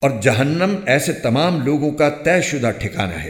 اور جہنم ایسے تمام لوگوں کا طے شدہ ٹھکانہ ہے۔